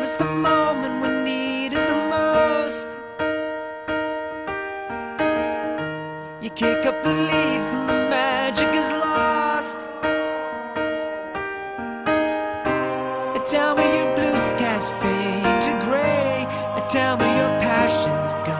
was the moment we needed the most. You kick up the leaves and the magic is lost. Tell me your blue skies fade to gray, Tell me your passion's gone.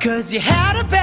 Cause you had a bad